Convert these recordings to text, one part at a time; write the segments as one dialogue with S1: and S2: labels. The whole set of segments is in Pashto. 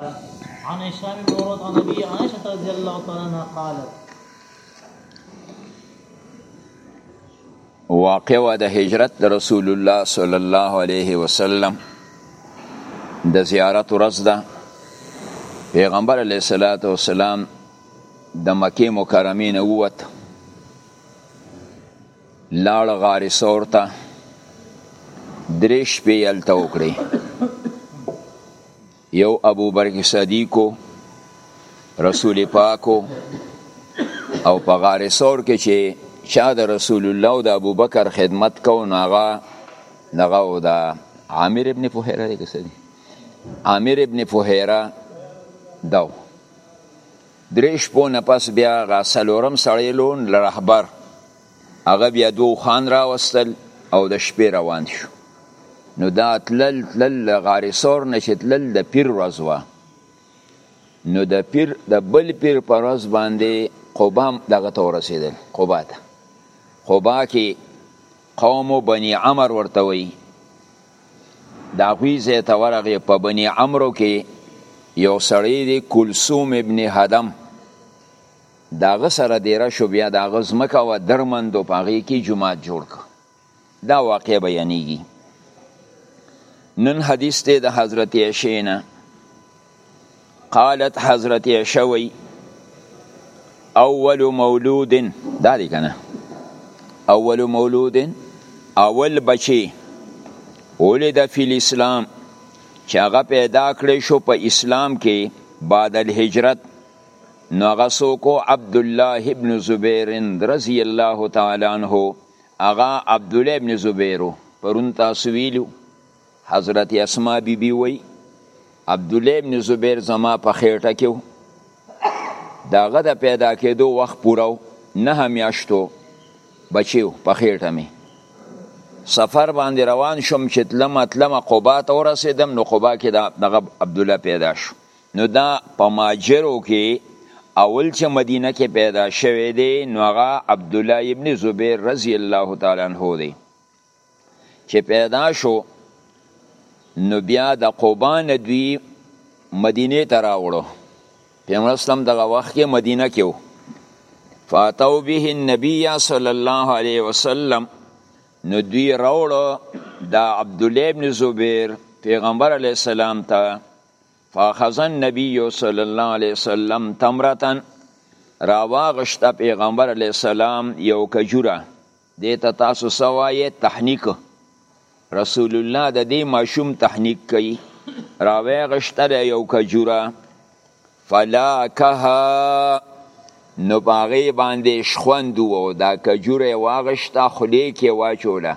S1: عن هشام بن عروة عن أبي عائشة رضي الله تعالى عنها قالت
S2: واقع و د هجرت د رسول الله صلی الله علیه وسلم د زیارت ورځ ده پیغمبر علیه الصلاۃ والسلام د مکه مکرمه نه ووت لاړ غار سور ته درې شپې هلته وکړې یو ابو برک صدیقو رسول پاکو او په غار سور کې چې چا د رسول الله او د ابو بکر خدمت کو نو هغه دغه او د عامر ابن فهیره دی کسه دی عامر ابن فهیره دو درې شپو نه پس بیا غسلورم سړی لون لرهبر هغه بیا دوه اوښان راوستل او د شپې روان شو نو دا تلل تلل له غار ثور نه چې تلل د پیر ورځ وه نو د پیر د بل پیر په ورځ باندې قبا دغه ته ورسېدل قبا ته قبا کې قوم بني عمر ورته وایي د هغوی ځای ته ورغې په بني عمرو کې یو سړی دی کلثوم ابن هدم د هغه سره دیره شو بیا د هغه ځمکه وه درمندو په هغې کې جومات جوړ کړ دا واقع بیانیږي نن حدیث دی د حضرت عائشې نه قالت حضرت عائشة وی اول مولود دا دی کنه اول مولود اول بچی ولد فی الاسلام چې هغه پیدا کړی شو په اسلام کې بعد الهجرت نو هغه سوکو عبد الله ابن زبیر رضی الله تعالی عنہ هغه عبد الله ابن زبیر پرون تاسو ویلو حضرت اسماء بی بی وی عبد الله ابن زبیر زما په خېټه کې داغه د پیدا کېدو وخت پوره نه میاشتو بچیو په خېټه می سفر باندې روان شوم چې تلم تلم قبا ته ورسېدم نو قبا کې دغه عبد الله پیدا شو نو دا په ماجرو کې اول چې مدینه کې پیدا شوی دی نو هغه عبد الله ابن زبیر رضی الله تعالی عنہ دی چې پیدا شو نو بیا د قبا نه دوی مدینه ته راوړو پیغمبر اسلام دغه وخت کې مدینه کې و فاتو به النبی صلی الله علیه وسلم نو دوی راوړو د عبد الله ابن زبیر پیغمبر علیه السلام ته فاخذ النبی صلی الله علیه وسلم تمرتن راواغشت پیغمبر علیه السلام یو کجوره دیتا تاسو سوایه تحنیک رسول الله د دې ماشوم تحنیک کوي راواغشتله یو کجوره فلا کها نو باغې باندې شخوند وو دا کجوره واغشته خلی کې واچوله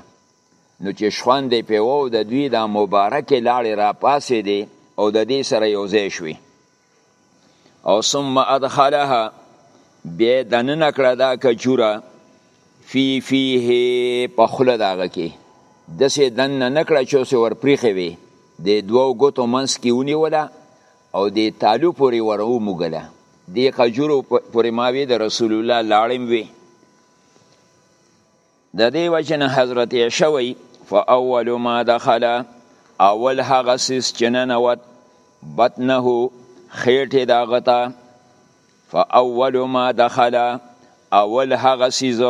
S2: نو چې شخوند یې پې وو د دوی دا مبارکې لاړې را پاسې دی او د دې سره یو ځای شوې او ثم ادخلها بیا دننه کړه دا کجوره فی فیه په خوله د هغه کې داسې دننه نه کړه چې اوسې ورپریښې وي د دوو ګوتو منځ کې ونیوله او د تالو پورې ور وموږله دې کجورو پورې ما وې د رسول الله لاړې وې د دې وجه نه حضرت عائشه وایي فاول ما دخل اول هغه سیس چې ننوت بطنه خېټې د هغه ته فاول ما دخل اول هغه سیس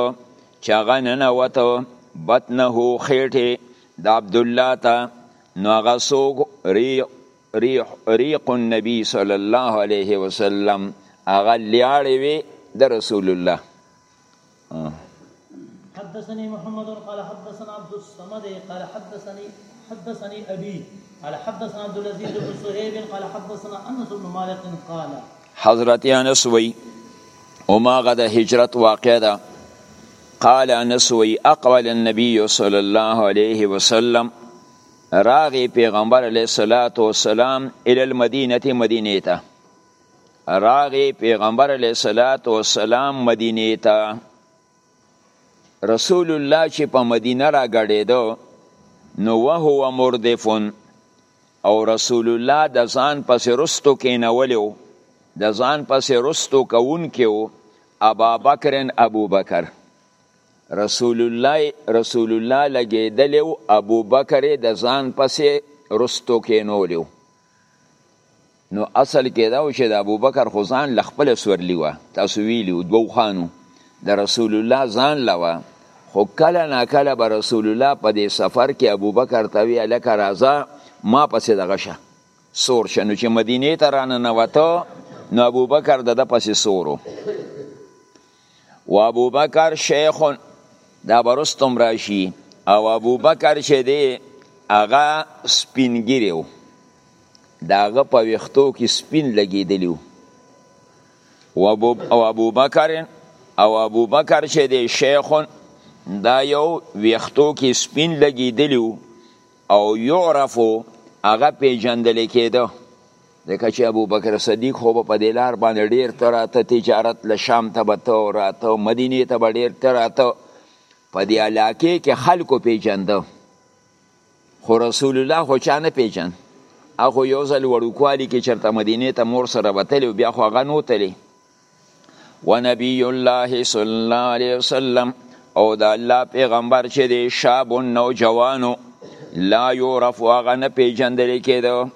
S2: چې هغه ننوت بطنه خېټې د عبدالله ته نو هغه څوک ریق ریق ریق النبی صلی الله علیه وسلم هغه لیاړې وي د رسول الله
S1: حدثني محمد قال حدثنا عبد الصمد قال حدثني حدثني ابي قال حدثنا عبد العزيز بن صهيب قال حدثنا انس بن مالك قال
S2: حضرت انس وی اوماغه د هجرت واقع ده قال انس وی اقبل النبي صلى الله عليه وسلم راغي پیغمبر علیه الصلاۃ والسلام ال المدینه مدینه ته راغی پیغمبر علیه الصلاۃ والسلام مدینه ته رسول الله چې په مدینه را غړېده نو وهو مردفون او رسول الله د ځان پسې رستو کېنولیو د ځان پسې رستو کوونکیو ابا بکر ابو بکر رسول الله رسول الله لګېدلی ابو بکر د ځان پسې رستو کېنولیو نو اصل کې دا و چې د ابوبکر خو ځان له خپله سورلي وه تاسو ویلي وو دوه اوښانو د رسول الله ځان له وه خو کله ناکله به رسول الله په دې سفر کې ابوبکر ته وی هلکه راځه ما پسې دغه شه سور شه نو چې مدینې ته راننوته نو ابوبکر د ده پسې سور و و ابو بکر شیخ دا برستم راشي او ابو بکر چې دی هغه سپینګیری و داغه په ویختو کې سپین لګیدلی و او ابو بکر او ابو بکر چې دی شیخ دا یو ویختو کې سپین لګیدلی و او يعرف هغه پیژندل کېده ځکه چې ابو بکر صدیق خو په دې لار باندې ډیر تراته تجارت له شام ته به ته راته مدینې ته به ډیر تراته په دې علاقې کې خلکو پیژنده خو رسول الله خو چا نه پیژن هغه یو ځل وړوکوالي کې چرته مدینې ته مور سره وتلی بیا خو هغه نوتلی ونبی الله صلی الله علیه وسلم او د الله پیغمبر چې دی شاب نو جوانو لا یعرف هغه نه پیژندل کېده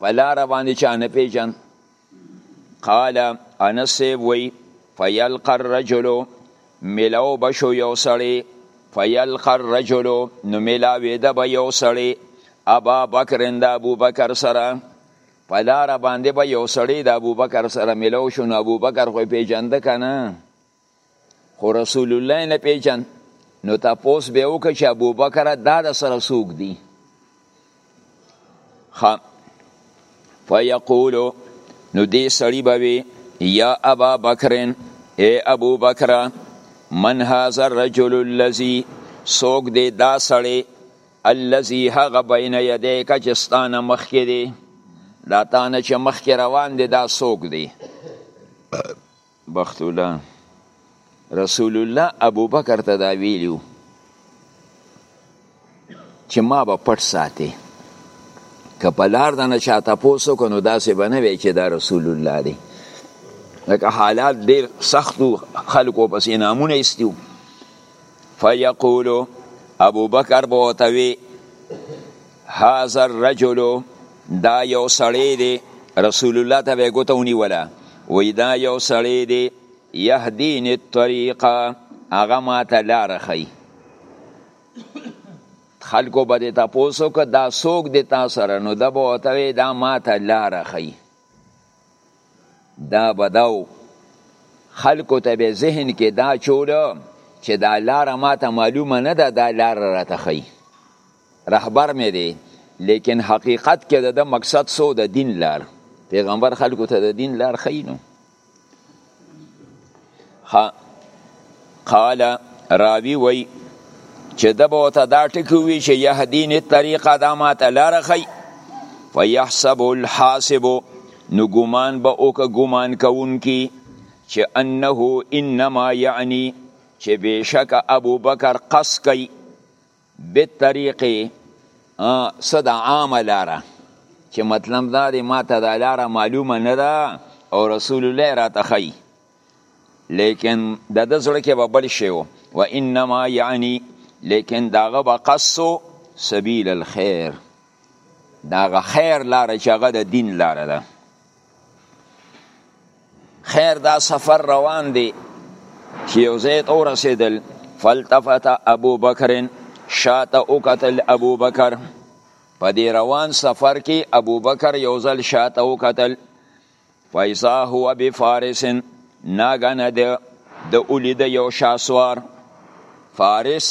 S2: په لاره باندې چا نه پیژند قال انس وی فیلقى الرجل ملاو بشو یو سړی فیلقى الرجل نو ملاویده به یو سړی ابا بکر اند ابو بکر سره په لاره باندې به یو سړی د ابوبکر سره ملو شو نو ابوبکر خو پیژنده کنه خو رسول الله نه پیژن نو تاسو به وکړي چې ابوبکر دا د سره سوق دی خ فیقول نو دې سړی به وي یا ابا بکرن اے ابو بکر من هاذا الرجل الذي سوق دې دا سړی الذي هغه بین یدیک چې ستانه مخکې دی دا تانه چې مخکې روان دی دا څوک دی بخت الله رسول الله ابو بکر ته دا ویلیو چې ما به پټ ساتي که په لار د نه چا تپوس وکړو نو داسې به نه وی چې دا رسول الله دی لکه حالات ډېر سخت و خلکو پسې نامونه ایستي فیقول ابو بکر به ورته وي هذا الرجل دا یو سړی دی رسول الله ته به ګوته ونیوله وی دا یو سړی دی یهدین الطریقه هغه ما ته لار خي خلکو به د تاسو که دا سوق د تاسو سره نو د بوته دا ما ته لار خي دا به دا و خلکو ته به ذهن کې دا چوله چې دا لاره ما ته معلومه نه ده دا لاره راته ښي رهبر مې دی لیکن حقیقت کې د مقصد سو د دین لار پیغمبر خلکو ته د دین لار ښي نو ها قال راوی وی چې د به ته دا ټکی وی چې يهدين الطريقه دا ماته لار خي فيحسب الحاسب نو ګمان به او که ګمان کوونکی چې انه انما يعني چې بشک ابو بکر قص کوي بالطریق صد عام لاره چې مطلب دا دی ما ته دا لاره معلومه نه ده او رسول الله راته ښیي لیکن د ده زړه کې به بل شی و و انما یعنی لیکن د هغه به قصد سبیل الخیر د هغه خیر لاره چې هغه د دین لاره ده خیر دا سفر روان دی چې یو ځای ته ورسېدل فلتفت ابو بکر شاته وکتل ابو بکر په دې روان سفر کې ابو بکر یو ځل شاته وکتل فیضا هو بفارس ناګنه د د اولید یو شاسوار فارس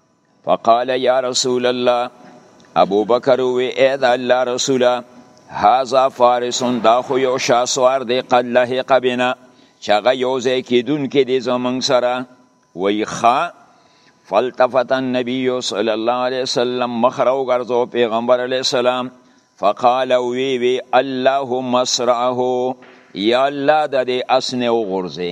S2: فقال یا رسول الله ابو بکر وی اې د الله رسوله هاذا فارس دا خو یو شاسوار دی قد لهق بنا چې هغه یو ځای کېدونکی دی زمونږ سره وی ښا فالتفت النبی صلی الله علیه وسلم مخ راوګرځو پیغمبر علیه السلام فقال وی وی اللهم اسرعه یا الله د دې اسنه وغورځي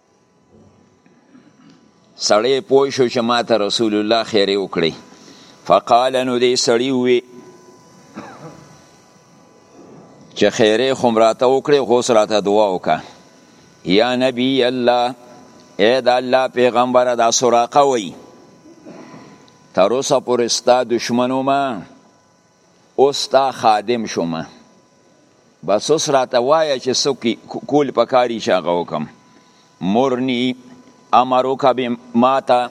S2: سړی پوه شو چې ما ته رسول الله خیرې وکړي فقال نو دې سړی وی چې خیرې خوم راته وکړي غوس راته دعا وکا یا نبی الله اے دا الله پیغمبر دا سراقه وی تر اوسه پورې ستا دشمنو ما اوس ستا خادم شوم بس اوس راته وایه چې څه کول پکاري چې هغه وکم مرنی امرک به ماته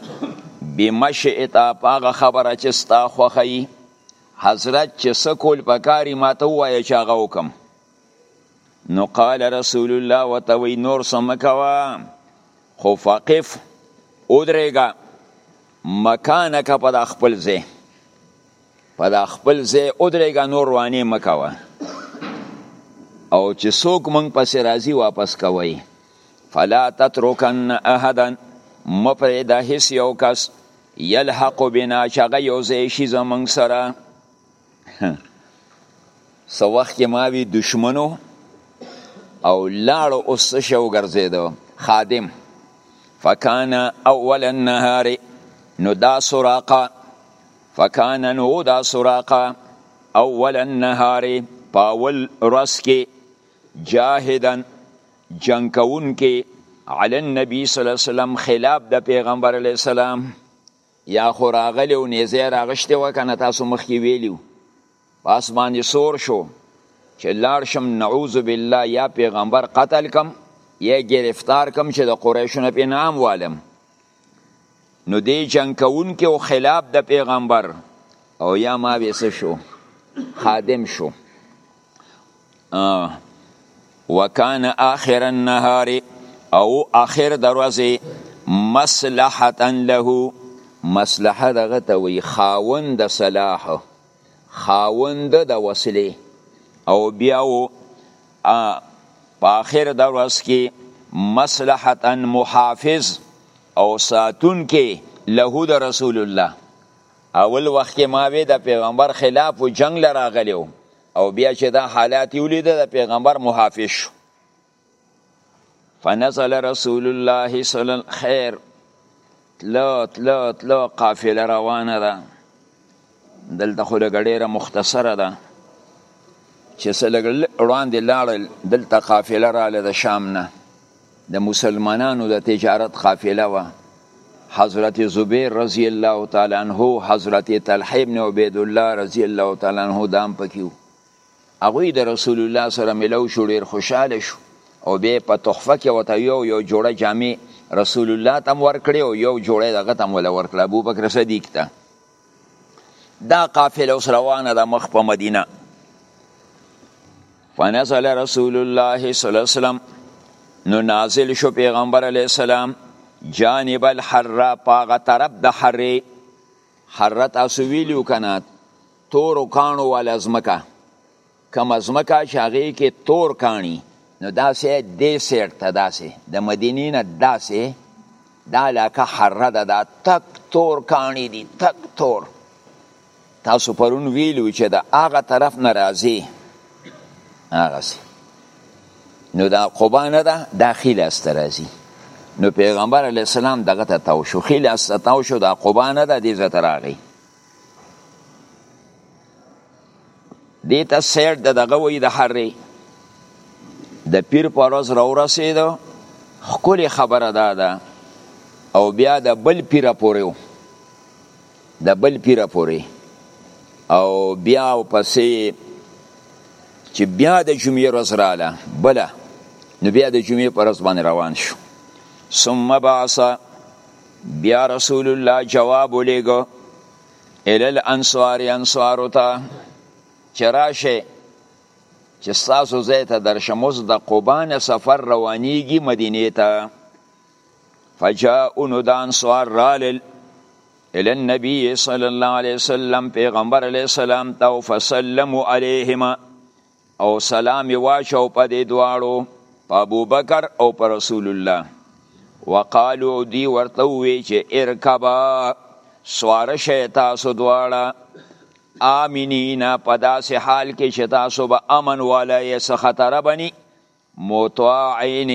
S2: بمشئتا پاغه خبره چې ستا خوخی حضرت چې سکول پکاري ماته وایه چې هغه وکم نو قال رسول الله وتوي نور سمکوا خو فقف ادرېګا مکانک په خپل ځای په دا خپل ځای ودرېږه نور روانې مه کوه او چې څوک موږ پسې راځي واپس کوئ فلا تترکن احدا مه پرېږده هېڅ یو کس یلحق بنا چې هغه یو ځای شي زموږ سره څه وخت کې ما وي دښمنو او لاړو اوس څه شی وګرځېده خادم فکان اول النهار نو دا سراقه فکان نو دا سراقه اول النهار پاول رس کې جاهدن جنگ کون کې علی النبی صلی الله علیه وسلم خلاف د پیغمبر علی السلام یا خو راغلی او نیزه راغشته وکنه تاسو مخ کې ویلیو پاس باندې سور شو چې لار شم نعوذ بالله یا پیغمبر قتل کم یا گرفتار کم چې د قریشو نه پینام والم نو دی جنگ کوونکی او خلاف د پیغمبر او یا ما ویسه شو خادم شو وکان آخر النهار او آخر دروازه مصلحتا له مصلحه دغه ته وی خاوند د صلاح خاوند د وسلې او بیا و ا په اخر د ورځ کې مصلحتا محافظ او ساتون کې له د رسول الله اول وخت کې ما وی د پیغمبر خلاف و جنگ لراغلی او بیا چې دا حالات ولیده د پیغمبر محافظ شو فنزل رسول الله صلی الله خیر تلو تلو تلو قافله روانه ده دلته خو لږ ډیره مختصره ده چې څه لږ وړاندې لاړل دلته قافله راله د شام نه د مسلمانانو د تجارت قافله وه حضرت زبیر رضی الله تعالی عنہ حضرت طلحه ابن عبید الله رضی الله تعالی عنہ دام پکیو هغوی د رسول الله سره ملو شو ډیر خوشاله شو او بیا په تحفه کې وته یو یو جوړه جامې رسول الله تم ورکړي او یو جوړه دغه تم ولا ورکړه ابو بکر صدیق ته دا قافله اوس روانه ده مخ په مدینه فنزل رسول الله صلی الله علیه وسلم نو نازل شو پیغمبر علیه السلام جانب الحره پاغه طرف د حره حره تاسو ویلو کنات تورو کانو والا ځمکه کومه ځمکه چې هغې کې تور کاڼي نو داسې دې سیټ ته داسې د مدینې نه داسې دا علاقه حره ده دا تک تور کاڼي دي تک تور تاسو پرون ویلو چې د هغه طرف نه راځي هغسې نو دا قبا نه ده دا خیل است راځي نو پیغمبر علیه السلام دغه ته تاو شو خیل است تاو شو دا قبا نه ده دې ځای ته راغی دې ته سیټ د دغه وی د حرې د پیر په ورځ راورسېدو ښکلې خبره دا ده او بیا د بل پیره پورې و د بل پیره پورې او بیا او پسې چې بیا د جمعې ورځ رااله بله نو بیا د جمعې پر ورځ باندې روان شو ثم بعث بیا رسول الله جواب ولیګو ال الانصار انصارو ته چې راشه چې تاسو زه ته درشم اوس د قبان سفر روانیږي مدینه ته فجاء نو د انصار رالل ال النبي صلی الله علیه وسلم پیغمبر علیه السلام ته فسلموا علیهما او سلام یې واچو په دې دواړو په ابوبکر او په رسول الله وقالو دی ورته وی چې ارکبا سواره شئ تاسو دواړه آمنینا په داسې حال کې چې تاسو به امن والا یې څه خطره بني مطاعین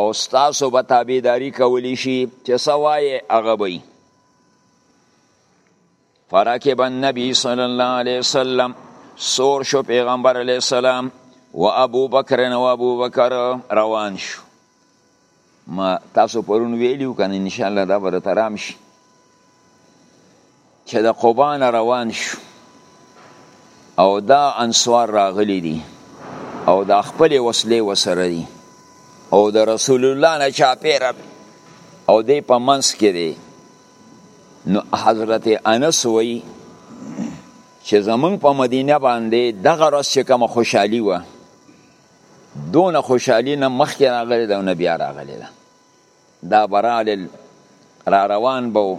S2: او ستاسو به تابعداري کولی شي چې څه وایې هغه به فرکب النبی صلی الله علیه وسلم سور شو پیغمبر علیه السلام و ابو بکر و ابو بکر روان شو ما تاسو پرون ویلیو کنه ان شاء الله دا به ترام شي چې د قبان روان شو او دا انصار راغلي دي او دا خپل وسلې وسره دي او د رسول الله نه چاپیره او دی په منس کې دی نو حضرت انس وی چې زمونږ په مدینه باندې دغه ورځ چې کومه خوشحالي وه دونه خوشحالي نه مخکې راغلې ده او نه بیا راغلې ده دا برالل را روان به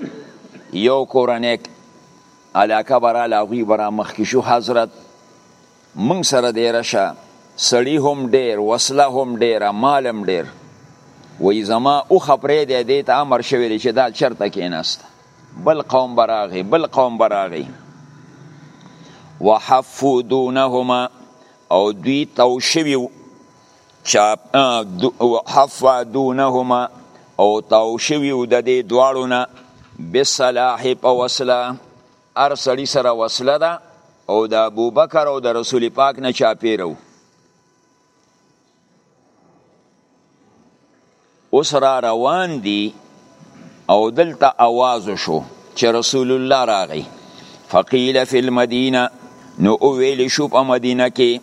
S2: یو کورنۍ علاقه به راله هغوی به رامخکې شو حضرت موږ سره دی رشه سړی هم ډیر وسله هم ډیره مال هم ډیر وای زما او خبرې دی دی ته امر شوی دی چې دا چرته کیناست بل قوم براغي بل قوم براغي وحفو دونهما او دوی تو شوی چاپ حفا دونهما او تو شوی د دې دواړو نه بصلاح په وسله هر سړی سره وسله ده او د ابوبکر او د رسول پاک نه چاپیرو اوس را روان دي او دلته आवाज شو چې رسول الله راغی فقیل فی المدینه نو او ویل شو په مدینه کې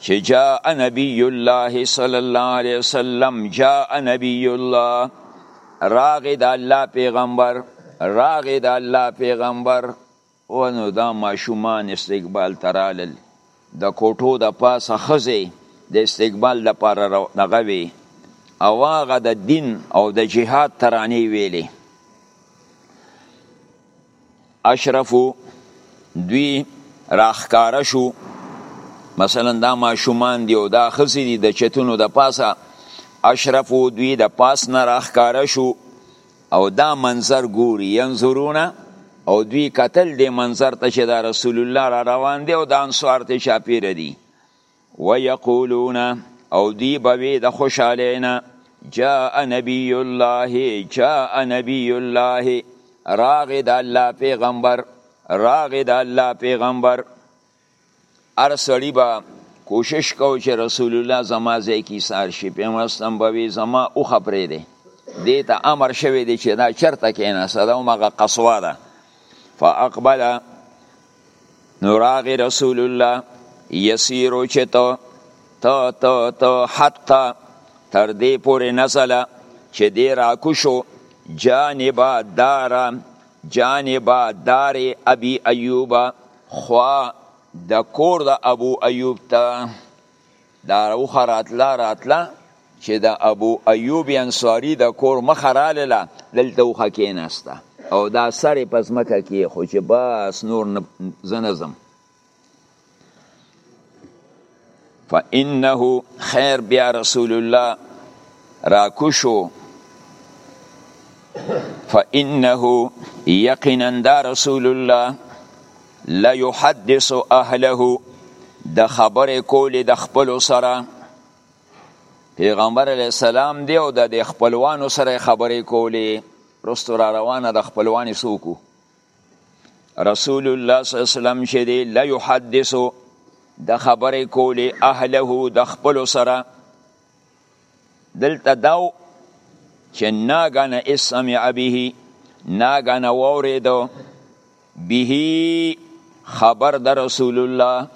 S2: چې جاء نبی الله صلی الله علیه وسلم جاء نبی الله راغی د الله پیغمبر راغی د الله پیغمبر او نو دا ماشومان استقبال ترالل د کوټو د پاسه خزه د استقبال د پاره دغه وی او هغه د دین او د جهاد ترانه ویلې اشرفو دوی راخکاره شو مثلا دا ماشومان دی او دا خزی دی د چتونو د پاسه اشرفو دوی د پاس نه راخکاره شو او دا منظر ګوري ينظرونه او دوی قتل دی منظر ته چې دا رسول الله را روان دی او دا انصار ته چاپیر دی ويقولون او دی بوي د خوشالینا جاء نبی الله جاء نبی الله راغ د الله پیغمبر راغ د الله پیغمبر ار سړی با کوشش کو چې رسول الله زما ځای کی سار شي پیغمبر سم بوي زما او خبرې دي دې ته امر شوی دی چې دا چرته کینه صدا مغه قصوا ده فاقبل نو راغی رسول الله یسیرو چې ته ته ته ته حتی تر دې پورې نزله چې دې راکوشو جانبا دارا جانبا دار ابي ایوب خوا د کور د ابو ایوب ته دا اوخه راتله راتله چې د ابو ایوب انصاری د کور مخه رااله دلته اوخه کیناسته او دا سر په ځمکه کې خو چې بس نور زنزم فانه خیر بیا رسول الله راکوشو فانه یقینا دا رسول الله لا يحدث اهله د خبرې کولې د خپل سره پیغمبر علی السلام دی او د خپلوانو سره خبرې کولې رستو را روانه د خپلوانې سوکو رسول الله صلی الله علیه وسلم چې دی لا يحدث د خبرې کولې اهله د خپل سره دلته داو چې ناګانه اسمع به ناګانه ووریدو به خبر د رسول الله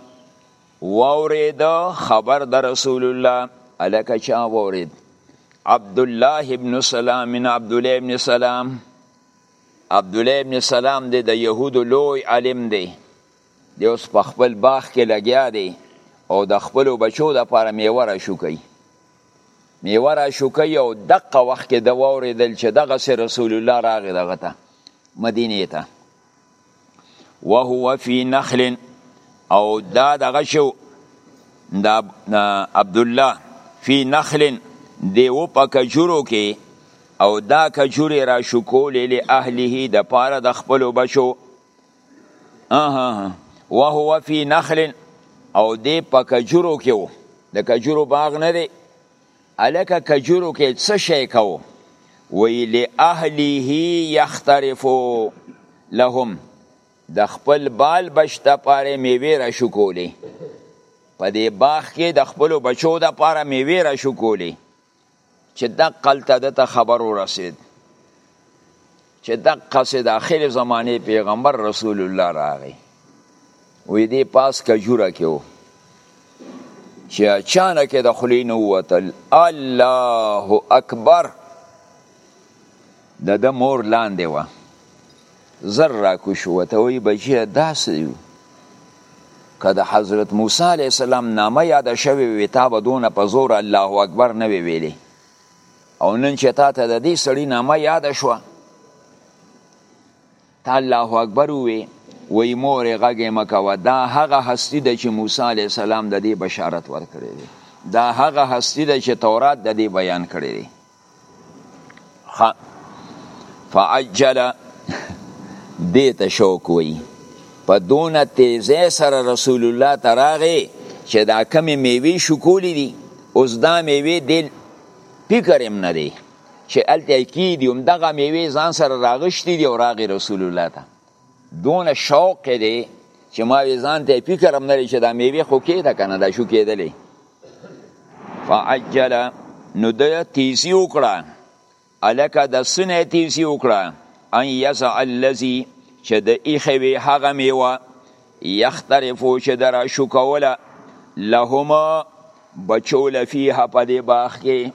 S2: وورید خبر د رسول الله الکه چا وورید عبد الله ابن سلام من عبد الله ابن سلام عبد الله ابن سلام د يهودو لوی عالم دی دی اوس په خپل باغ کې لګیا دی او د خپلو بچو دپاره میوه راشوکوي میوه راشوکوي او دقه وخت کې د واورېدل چې دغسې رسول الله راغی دغه ته مدینې ته وهو فی نخل او دا دغه شو دا عبدالله فی نخل دی و په کجورو کې او دا کجورې راشوکولې له اهله د پاره د خپلو بچو اها وهو فی نخل او دی په کجورو کې وو د کجورو باغ نه دی الکه کجورو کې څه شی کو وی لاهله یخترفو لهم د خپل بال بشته پاره میوه را شو کولی په دې باغ کې د خپل بچو د پاره میوه را شو کولی چې دقلته د ته خبر ورسید چې دقه سه د اخر زمانه پیغمبر رسول الله راغی وې دې پاس کجوره کې وو چې اچانک د خلینو وتل الله اکبر د ده مور لاندې وه زر راکوش و ته وی بچیه داسې یو که د حضرت موسی علیه السلام نامه یاده شوې وي تا به دونه په زور الله اکبر نه وی ویلې او نن چې تا ته د دې سړي نامه یاده شوه تا الله اکبر ووی وی مورې غږ یې مه کوه دا هغه هستی ده چې موسی علیه السلام د دې بشارت ورکړی دی دا هغه هستی ده چې تورات د دې بیان کړی دی خ فعجل دیت شوق وی په دون تیزه سره رسول الله تراغه چې دا کمی میوی شکولی دی اوس دا میوی دل فکرم نه دی چې الته کی دی هم دغه میوی ځان سره راغشتی دی او راغی رسول الله ته دون شوق دی چې ما ځان ته فکرم نه دی چې دا میوی خو کېده کنه دا شو کېدلی فعجل نو د تیزی وکړه الکه د سنه تیزی وکړه ان یزع الذی چې د ایخه وی هغه میوه یخترفو چې در شو کوله لهما بچول فیها په دې باغ کې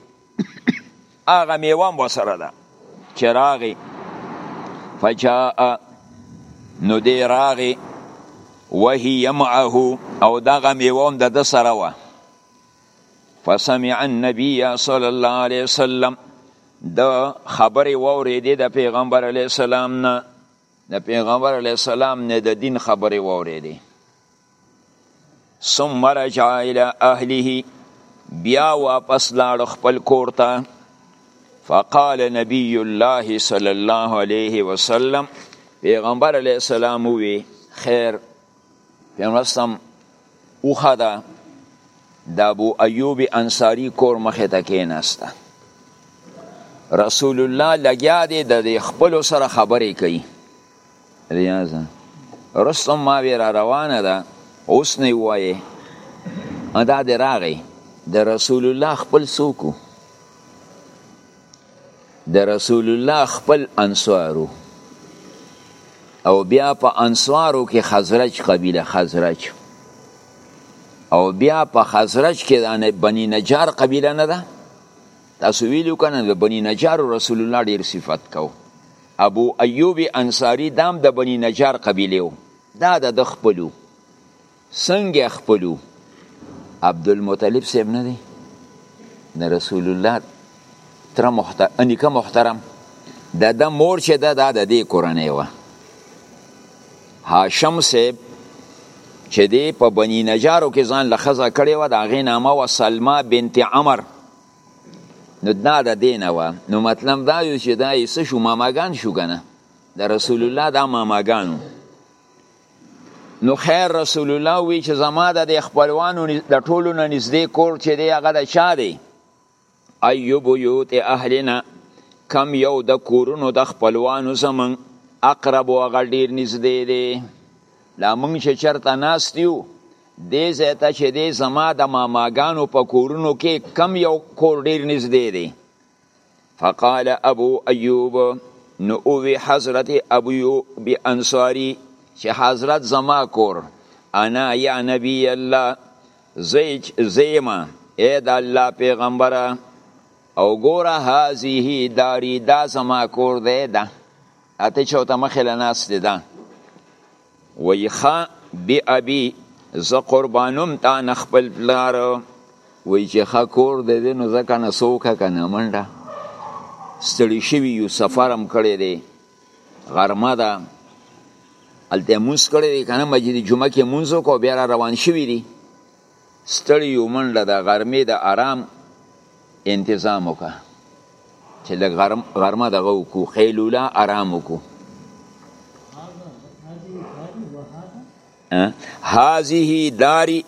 S2: هغه میوه هم ورسره ده چې راغی فجاء نو دی راغی وهي معه او دغه میوه هم د ده سره وه فسمع النبي صلی الله علیه وسلم د خبرې واورېدې د پیغمبر علیه السلام نه د پیغمبر علیه السلام نه د دین خبرې واورېدې ثم رجع الى اهله بیا واپس لاړ خپل کور ته فقال نبی الله صلی الله علیه وسلم پیغمبر علیه السلام وی خیر پیغمبرستم اوخه ده د ابو ایوب انصاری کور مخې ته کېناسته رسول الله لګیا دی د خپل سره خبرې کوي ریاض رستم ما ویرا روانه ده اوس نه وایې ادا د راغې د رسول الله خپل سوکو د رسول الله خپل انصارو او بیا په انصارو کې خزرج قبیله خزرج او بیا په خزرج کې د بنی نجار قبیله نه ده تاسو ویلو کنه د بنی نجار رسول الله ډیر صفت کوو ابو ایوب انصاری دام د بنی نجار قبیله و دا د د خپلو څنګه خپلو عبد المطلب صاحب نه دی د رسول الله تر محترم انیکه محترم د د مور چې د د د دې کورنۍ و هاشم صاحب چې دی په بنی نجارو کې ځان لخذا کړی و د هغې نامه و سلما بنت عمر نو دا د دین و نو مطلب دا یو چې دا یې څه شو ماماګان شو کنه د رسول الله دا ماماګانو نو خیر رسول الله وی چې زما د خپلوانو د ټولو نه نږدې کور چې دی هغه د چا دی ایوب یوت اهلنا کم یو د کورونو د خپلوانو زمون اقرب او غډیر نږدې دی لا مونږ چې چرته ناست یو دې ځای ته چې دی زما د ماماګانو په کورونو کې کم یو کور ډیر نږدې دی فقال ابو ایوب نو اوی حضرت ابو ایوب انصاری چې حضرت زما کور انا یا نبی الله زیج زیما اے د الله پیغمبره او ګوره هذه داری دا زما کور دی دا اته چوته مخې له ناس دی ده وی خا بی ابی ز قربانم تا نخپل پلار وی چې خا کور دی دی نو ځکه نه سوکه که نه منډه ستړي شوي یو سفرم کړی دی غرمه ده هلته مونځ کړی دی که نه مسجد جمعه کې مونځ وکړو بیا را روان شوي دي ستړي یو منډه د غرمې د آرام انتظام وکړه چې لږ غرم غرمه دغه وکړو قیلوله آرام وکړو هذه داری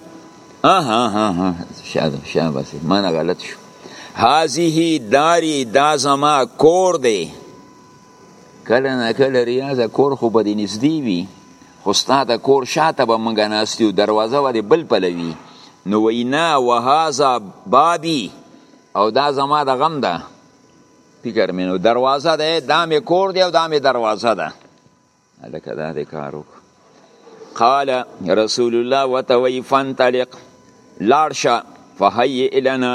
S2: اها ها ها شاده شابه سي ما نه غلط شو هذه داری دا زما کور دی کله نه کله ریاضه کور خو به دې نږدې وي خو ستا د کور شاته به موږ ناست یو دروازه به دې بل پله وي نو وایي نه وهذا بابي او دا زما د غم ده فکر مې نو دروازه ده دا مې کور دی او دا مې دروازه ده هلکه دا دې کار وکړو قال رسول الله ورته وایي فانطلق لاړ شه فهیئ لنا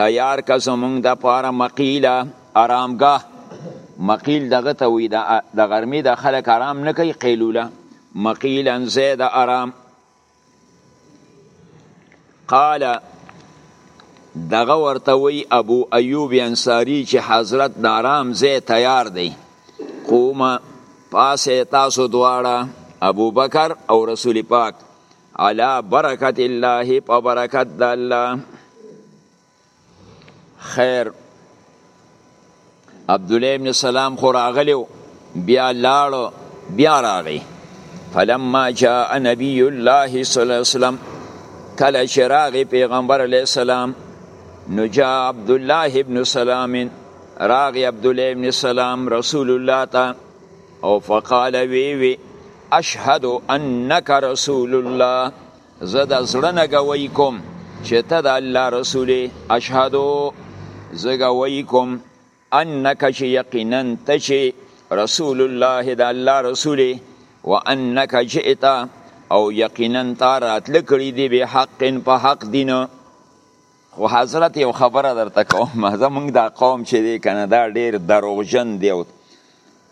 S2: تیار که زمونږ دپاره مقیله ارامګاه مقیل دغه ته وایي د غرمې د خلک ارام نه کوي قیلوله مقیلا زید ارام قال دغه ورته وی ابو ایوب انصاری چې حضرت د آرام زی تیار دی قوم پاسه تاسو دواړه ابو بکر او رسول پاک علا برکت الله په برکت د الله خیر عبد الله ابن سلام خو راغلی بیا لاړ بیا راغی فلما جاء نبی الله صلی الله علیه وسلم کله چې راغی پیغمبر علیه السلام نو جاء عبد الله ابن سلام راغی عبد الله ابن سلام رسول الله ته او فقال وی وی اشهد انک رسول الله زه د زړه نه ګوي کوم چې ته د الله رسول اشهدو زه ګوي کوم انک چې یقینا ته چې رسول الله د الله رسول و انک جئت او یقینا تا راتل کړی دی به حق په حق دینه خو حضرت یو خبره درته کوم زمونږ دا قوم چې دی کنه دا ډیر دروغجن دی او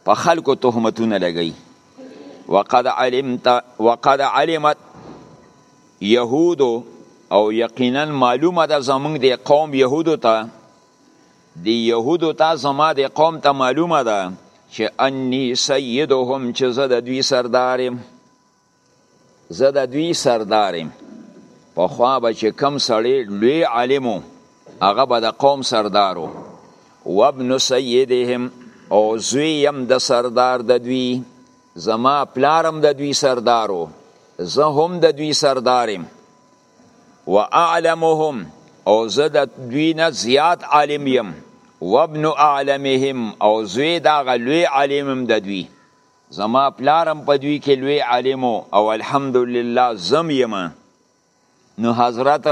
S2: په خلکو تهمتونه لګوي وقد علمت وقد علمت یهود او یقینا معلومه ده زمونږ د قوم یهودو ته دی یهودو ته زما د قوم ته معلومه ده چې انی سیدهم چې زه د دوی سردارم زه د دوی سردار یم پخوا به چې کم سړی لوی عالم و هغه به د قوم سردار و وابن سیدهم او زوی یم د سردار د دوی زما پلارم د دوی سردار و زه هم د دوی سردار یم و اعلمهم او زه د دوی نه زیات عالم یم وابن اعلمهم او زوی د هغه لوی عالم هم د دوی زما پلار هم په دوی کې لوی عالم او الحمدلله زم یم نو حضرت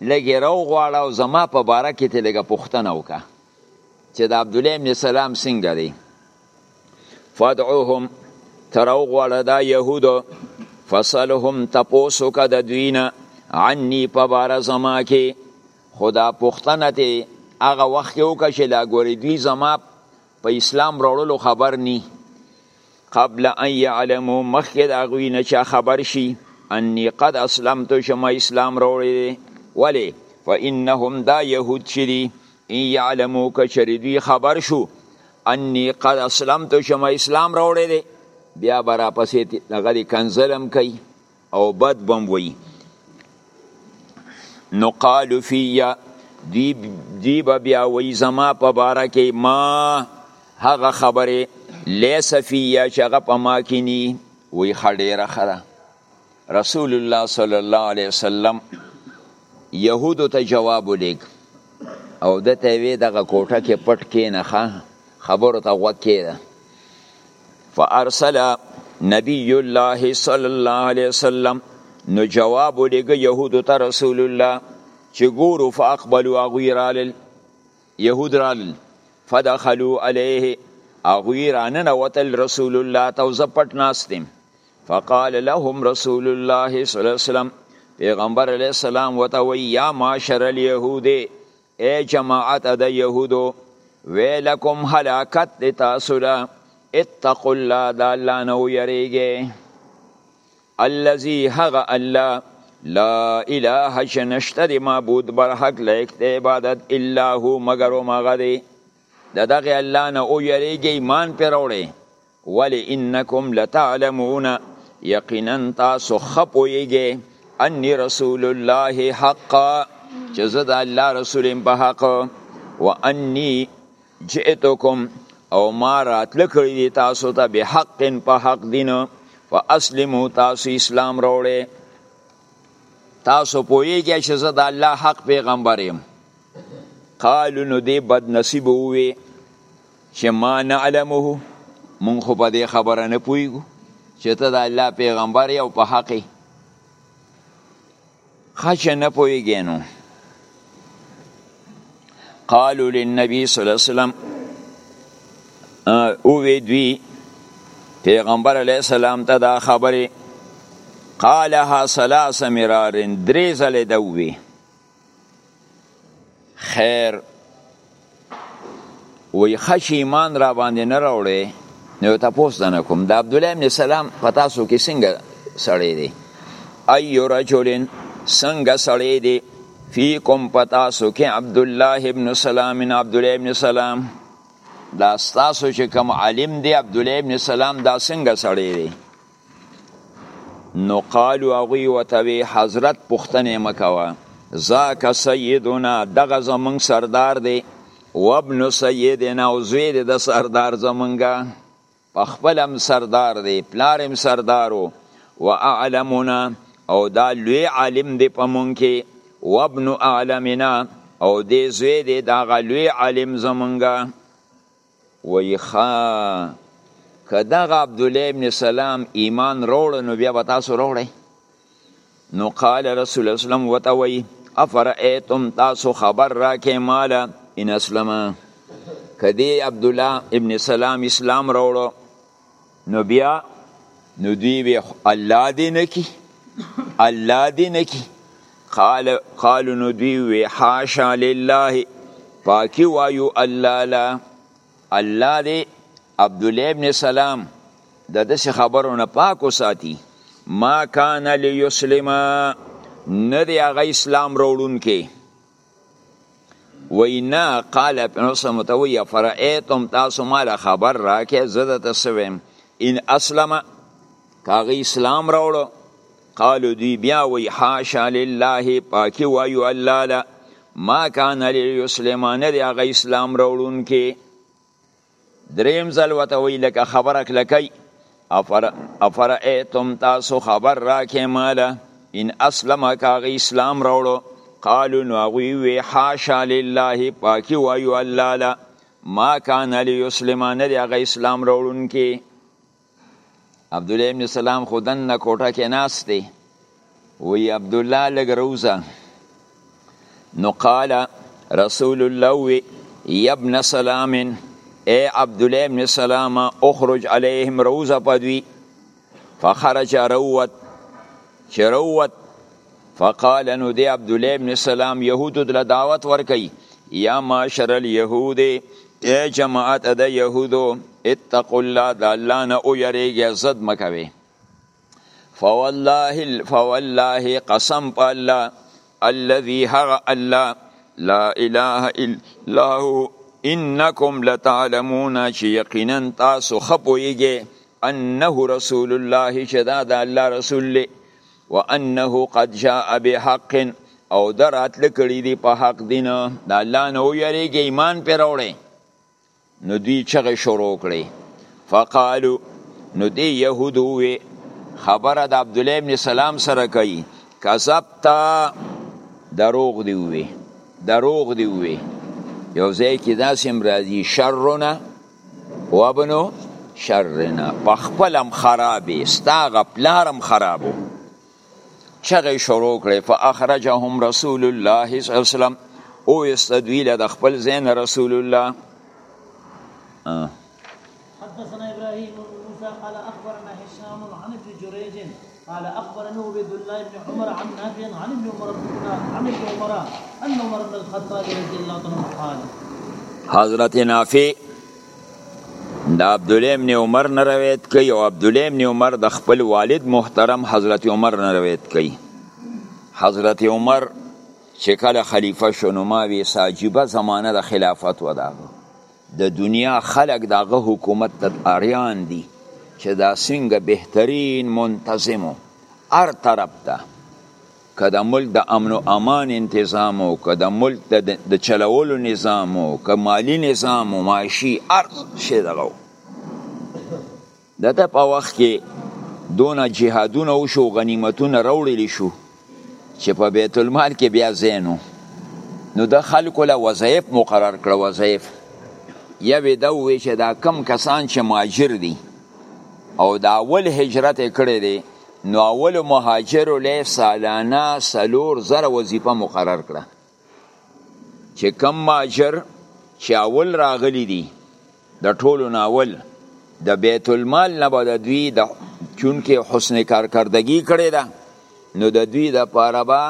S2: لګي راو غواړه او زما په باره کې ته لګه پوښتنه وکړه چې د عبد الله ابن سلام څنګه دی فدعوهم تراو غواړه دا يهود فصلهم تپوسو کا د دوینه عني په باره زما کې خدا پوښتنه ته هغه وخت یو کښې لا ګورې دوی زما په اسلام راوړلو خبر نی قبل ان يعلمو مخکې د هغوی نه چا خبر شي اني قد اسلمت چې ما اسلام راوړی دی ولې فانهم دا یهود چې دي ان يعلمو که چېرې دوی خبر شو اني قد اسلمت چې ما اسلام راوړی دی بیا به راپسې هغه دې کنځل هم کوي او بد بم وي نو قالو فی دی دی بیا وی زما په باره کې ما هغه خبره لیس فی چې هغه په ما کې نی وی خډیره خره رسول الله صلی الله علیه وسلم یهودو ته جواب ولیک او د ته وی دغه کوټه کې پټ کې نه خبرو ته غوږ کې ده فارسل نبی الله صلی الله علیه وسلم نو جواب ولګ يهودو ته رسول الله چې ګورو فاقبلوا اغوی رالل يهود رالل فدخلوا عليه اغوی راننه وتل رسول الله ته زه پټ ناستم فقال لهم رسول الله صلی الله علیه وسلم پیغمبر علیه السلام وته وی یا معاشر اليهود ای جماعت د يهودو ویلکم هلاکت د تاسو له اتقوا الله د الله نه ویریږئ الذي هغه الله لا اله چې نشته د معبود بر حق لایق د عبادت الا هو مګر همغه دی د دغه الله نه ویریږئ ایمان پرې راوړئ ولی انکم لتعلمون یقینا تاسو ښه پوهیږئ انی رسول الله حقا چې زه د الله رسول یم په حق وانی جئتکم او ما راتله کړي دي تاسو ته به حق په حق دین فاسلمو تاسو اسلام راوړې تاسو پوهیږئ چې زه د الله حق پیغمبر یم قالو نو دې بد نصیب ووي چې ما نعلمه مونږ خو په دې خبره نه پوهیږو چې ته د الله پیغمبر یې او په حق یې ښه چې نه پوهیږې نو قالو للنبي صلی الله علیه وسلم اووی دوی پیغمبر علیه السلام ته دا خبرې قالها ثلاث مرارن درې ځلې دوی خیر وی خش ایمان را باندې نه راوړې نو تاسو دنه کوم د عبد الله ابن سلام پتا سو کې څنګه سړی دی ایو رجلن څنګه سړی دی فیکم پتا سو کې عبد الله ابن سلام ان عبد الله ابن سلام دا تاسو چې کوم عالم دی عبد الله ابن سلام دا څنګه سړی دی نو قالو هغوی ورته وی حضرت پوښتنه مه کوه ذاک سیدنا دغه زمونږ سردار دی و ابن سیدنا او زوی دی د سردار زمونږه په خپل هم سردار دی پلار هم سردارو و اعلمنا او دا لوی عالم دی په مونږ کې و ابن اعلمنا او دی زوی دی دا غلوی عالم زمونږه وایي ښه که دغه عبدالله ابن سلام ایمان روړ نو بیا به تاسو روړی نو قال رسول الله سلام وته وی افرئتم تاسو خبر راکې مال ان اسلم کدی عبد الله ابن سلام اسلام روړو نو بیا نو دوی وی الله دې نکی الله دې نکی قال قالو نو دوی وی حاشا لله پاکی وایو الله لا الله دې عبد الله ابن سلام د داسې خبرو نه پاک وساتي ما کان لیسلم نه دی هغه اسلام وروړونکي وی نه قال پیغمبر سم ته وی فرایتم تاسو مال خبر راکې زده تسویم ان اسلم کاغه اسلام راوړو قالو دی بیا وی حاشا لله پاکی وایو الله لا ما کان لیسلمان دی هغه اسلام راوړون کې دریم ځل وته وی لکه خبره کلکی افر افرئتم تاسو خبر راکې مالا ان اسلم کاغه اسلام راوړو قالو نو هغوی وی حاشا لله پاکی وایو الله لا ما کان لیسلم نه دی هغه اسلام راوړونکي عبد الله ابن سلام خو دنه کوټه کې ناست دی وی عبد الله لګ روزه نو قال رسول الله وی ابن سلام اے عبد الله ابن سلام اخرج عليهم روزه پدوی فخرج روت چې روت فقال نو دی عبد الله ابن سلام يهود له دعوت ورکي یا معاشر اليهود اے جماعت د يهودو اتقوا الله د الله نه او یریږي زد مکوي فوالله فوالله قسم په الله الذي هغه الله لا اله الا هو انکم لتعلمون چې یقینا تاسو خپويږئ انه رسول الله چې دا د الله رسول دی وانه قد جاء بحق او در اتل کړي دي په حق دین د الله نه ویریږي ایمان پر وړي نو دوی چغه شروع کړي فقالو نو دی يهودو وی خبره د عبد الله ابن سلام سره کوي کذبتا دروغ دی وی دروغ دی وی یو ځای کې داسې مرادي شرونه وابنو شرنا په خپلم خرابې ستا غپلارم خرابو چغې شروع کړې فاخرجهم رسول الله صلی الله علیه وسلم او استدوی له د خپل زین رسول الله
S1: حدثنا ابراهيم بن موسى قال اخبرنا هشام عن ابن جريج قال اخبرني عبيد الله بن عمر عن نافع عن ابن عمر عن ابن عمر ان عمر بن الخطاب رضي الله عنه قال
S2: حضرت نافع د عبد الله بن عمر نه روایت کوي او عبد الله بن عمر د خپل والد محترم حضرت عمر نه روایت کوي حضرت عمر چې کله خلیفہ شو نو ما وی ساجيبه زمانه د خلافت ودا د دنیا خلک د هغه حکومت ته اریان دي چې دا څنګه بهترین منتظم هر طرف ته که د ملک د امن او امان انتظام او که د ملک د چلولو نظام او که مالی نظام او معاشي هر شی دغه د ده په وخت کې دونه جهادونه وشو غنیمتونه راوړل شو چې په بیت المال کې بیا زینو نو د خلکو له وظایف مقرر کړ وظایف یوې دا وی چې دا کم کسان چې مهاجر دي او دا اول هجرت کړی دی نو اول مهاجر له سالانه سلور زره وظیفه مقرر کړه چې کم ماجر چې اول راغلی دی د ټولو ناول د بیت المال نه به د دوی د چون کې حسن کارکردګي کړې ده نو د دوی د پاره به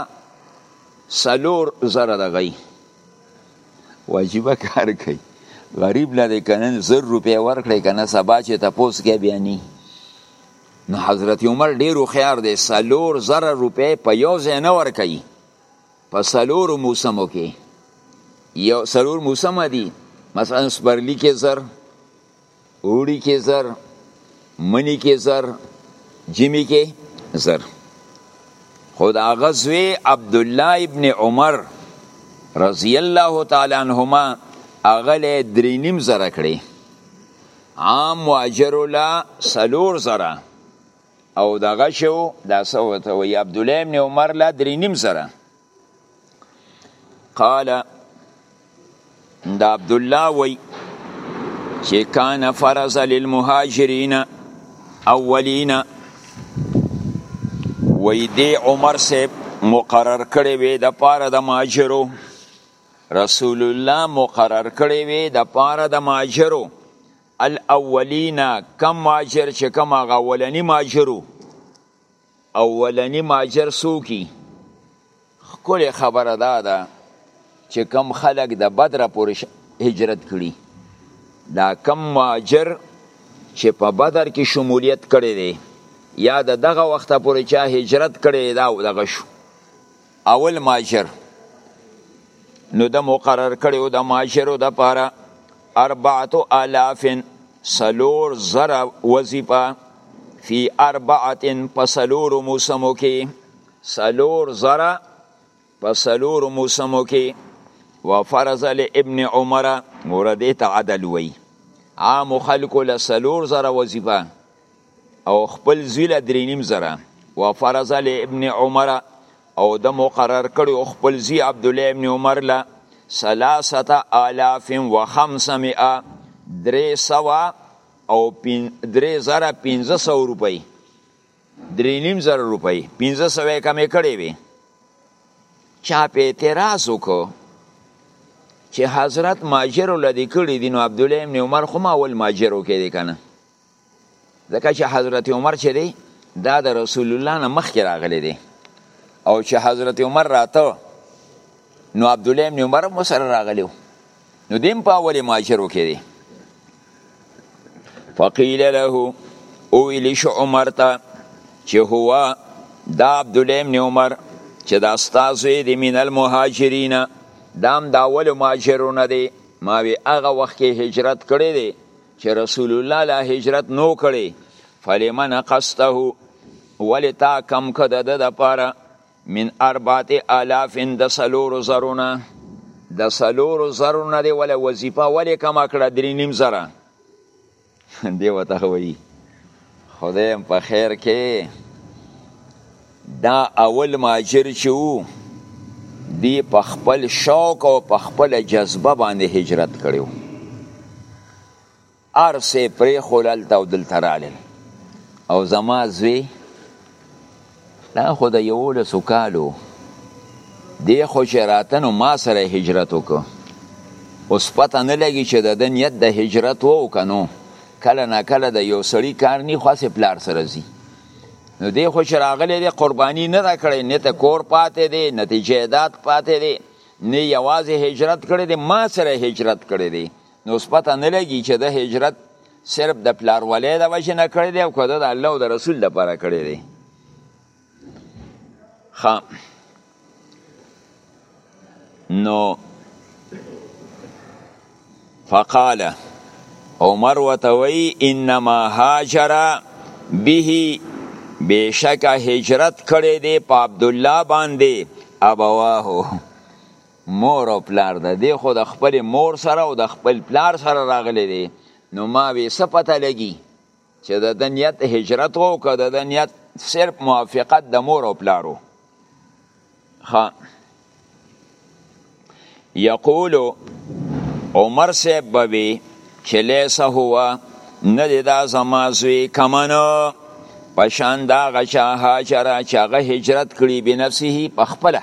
S2: سلور زره دغی واجبه کار کوي غریب لده کنن زر روپې ورکړي کنه سبا چې تاسو کې بیا نه نو حضرت عمر ډیرو خيار دی سلور زره روپې په یو ځای نه ورکړي په سلورو موسمو کې یو سلور موسم دي مثلا سپرلی کې زر اوړي کې زر منی کې زر جمی کې زر خدا غزوی عبد الله ابن عمر رضی الله تعالی عنهما اغله درې نیم زره کړي عام واجر لا سلور زره او دغه شو دا سو ته وی عبد الله ابن عمر لا درې نیم سره قال دا عبد الله وی چې کان فرض للمهاجرین اولین وی دی عمر صاحب مقرر کړی وی د پاره د ماجرو رسول الله مقرر کړی وی د پاره د ماجرو الاولین کم ماجر چې کم هغه اولنی ماجرو اولنی ماجر سوکی خکل خبر دا ده چې کم خلق د بدر پورې هجرت کړي دا کم ماجر چې په بدر کې شمولیت کړي دی یا د دغه وخت پورې چا هجرت کړي دا او دغه شو اول ماجر نو د مقرر کړو د ماجرو د پاره اربعه الاف سلور زر وظیفه فی اربعه پسلور موسمو کې سلور زر پسلور موسمو کې وفرض لابن عمر مورده تعدل وی عام خلق لسلور زر وظیفه او خپل زوی له درې نیم زره وفرض علی ابن عمر او د مقرر کړي خپل زوی عبد الله ابن عمر له ثلاثه آلاف و خمسمئه درې سوه او درې زره پنځه سوه روپۍ درې نیم زره روپۍ پنځه سوه یې کمې کړې وې چا په اعتراض وکړو چې حضرت ماجرو لدی کړی دی نو عبدالله ابن عمر خو ما اول ماجرو کې دی کنه ځکه چې حضرت عمر چې دی دا د رسول الله نه مخکې راغلی دی او چې حضرت عمر راته نو عبد الله ابن عمر هم سره راغلی نو دیم په اول ماجرو کې دی فقیل له او الیش عمر ته چې هو دا عبد الله ابن عمر چې دا استاد دی من المهاجرین دام دا اول مهاجرونه دی ما وی هغه وخت کې هجرت کړی دی چې رسول الله لا هجرت نو کړي فلمن قصته ولی تا کم که د ده دپاره من اربات الاف د سلورو زرونه د سلورو زرونه دی ولی وظیفه ولی کم کړه درې نیم زره دی وته وایي خدای په خیر کې دا اول مهاجر چې وو دی په خپل شوق او په خپل جذبه باندې هجرت کړو ارسه پرې خلل تا دلته رالل او زما زوی دا خو د یولسو کالو دی خو چې راته نو ما سره هجرت وکړو اوس پته نه لګي چې د ده نیت د هجرت و که نو کله نا کله د یو سړي کار نی خو هسې پلار سره ځي نو دی خو چې راغلی دی قرباني نه ده کړې نه ته کور پاتې دی نه ته جایداد پاتې دی نه یوازې هجرت کړی دی ما سره هجرت کړی دی نو اوس پته نه لګي چې د هجرت صرف د پلارولۍ د وجې نه کړی دی او که د الله او د رسول لپاره کړی دی ښه نو فقال عمر وتوي انما هاجر به بشک هجرت کړي دي په عبد الله باندې ابواه مور او پلار ده دی خو د خپل مور سره او د خپل پلار سره راغلی دی نو ما وی سپته لګی چې د د نیت هجرت وو که د د نیت صرف موافقت د مور او پلارو ها یقول عمر صاحب بوي چې لیسه هوا نه دی دا زما زوی کمنو پشان دا غچا هاجره چې هغه هجرت کړي بنفسه په خپله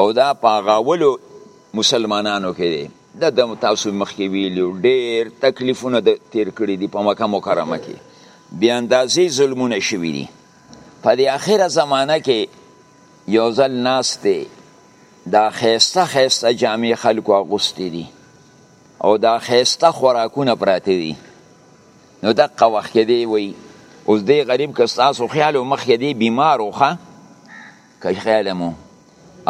S2: او دا په هغه اولو مسلمانانو کې دی د د تاسو مخکې ویلو ډیر تکلیفونه د تیر کړی دی په مکه مکرمه کې بیا اندازې ظلمونه شوي دي په دې اخره زمانہ کې یو ځل ناسته دا خیسته خیسته جامې خلکو اغوستې دي او دا خیسته خوراکونه پراته دي نو دقه وخت کې دی وی اوس دی غریب که ستاسو خیال مخکې دی بیمار وخه که خیال مو